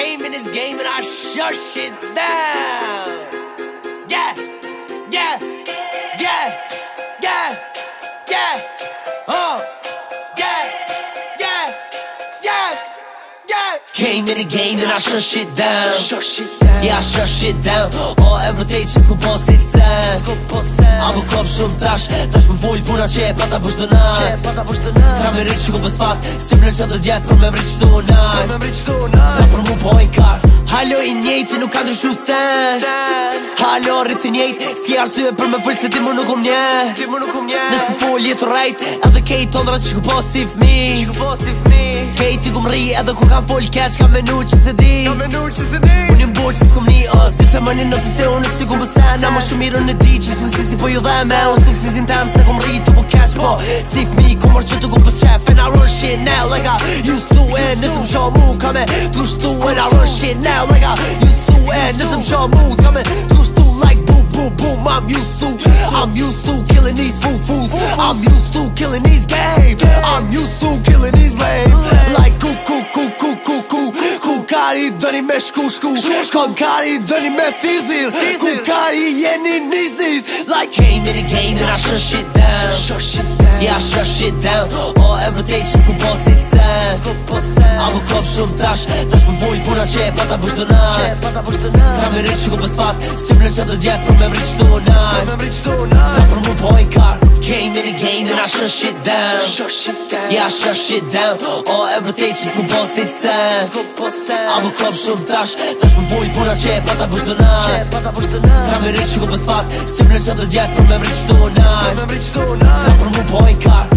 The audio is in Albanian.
came in this game and I shut shit down. Yeah, yeah, yeah, yeah, yeah. Came in the game and I shut shit down Shut shit down Yeah, I shut shit down Oh, ever take just go pull sit down Just go sit down Abo kom shumë tash Tash më vull puna që e pata bësh dënat Që e pata bësh night Tra me rrit që ku pës fat Si më lën që djetë për me mrit që dënat Për me pra për mu po Halo i njejtë nuk ka ndryshu sen Halo rrith i njejtë Ski arsye për me fullë se ti mu nuk um nje Nësë po ljetë rajt Edhe kej të ndra që ku po si fmi Kej ti ku mri edhe ku kam full keq Ka menu që se di Unë imbo që s'ku mni o Si pëse më një në të se unë si ku më sen Amo shumë mirë në di që sun si si po ju dhe me Unë suk si zin tem se ku mri tu po keq Po si fmi ku mërë që të ku pësqef Fena rrë shi në lega Jus të u e nësë më shomu coming Push through and I run shit now like I used to And there's some sure mood coming Push through like boom, boom, boom I'm used to, I'm used to killing these foo-foos I'm used to killing these games I'm used to dëni me shku shku Kon kari dëni me thirdhir Ku kari jeni niz niz Like Hey in the game and I shut shit down Yeah I shut shit down Oh e vërtej që s'ku po si sen A mu kom shumë tash Tash më vull puna që e pata bësh dënat Tra me rrit që ku pës fat Si më lën djetë për me mrit që dënat Ta me mrit game Dude, I shut shit down Yeah, I shut shit down All oh, ever take, she's gon' boss it down I'm a club, shum tash Tash për vojt, puna që e pata bësh dënat Tra me rrit që gu pës fat Simple që të djetë, për me mrit që do nat Tra për mu po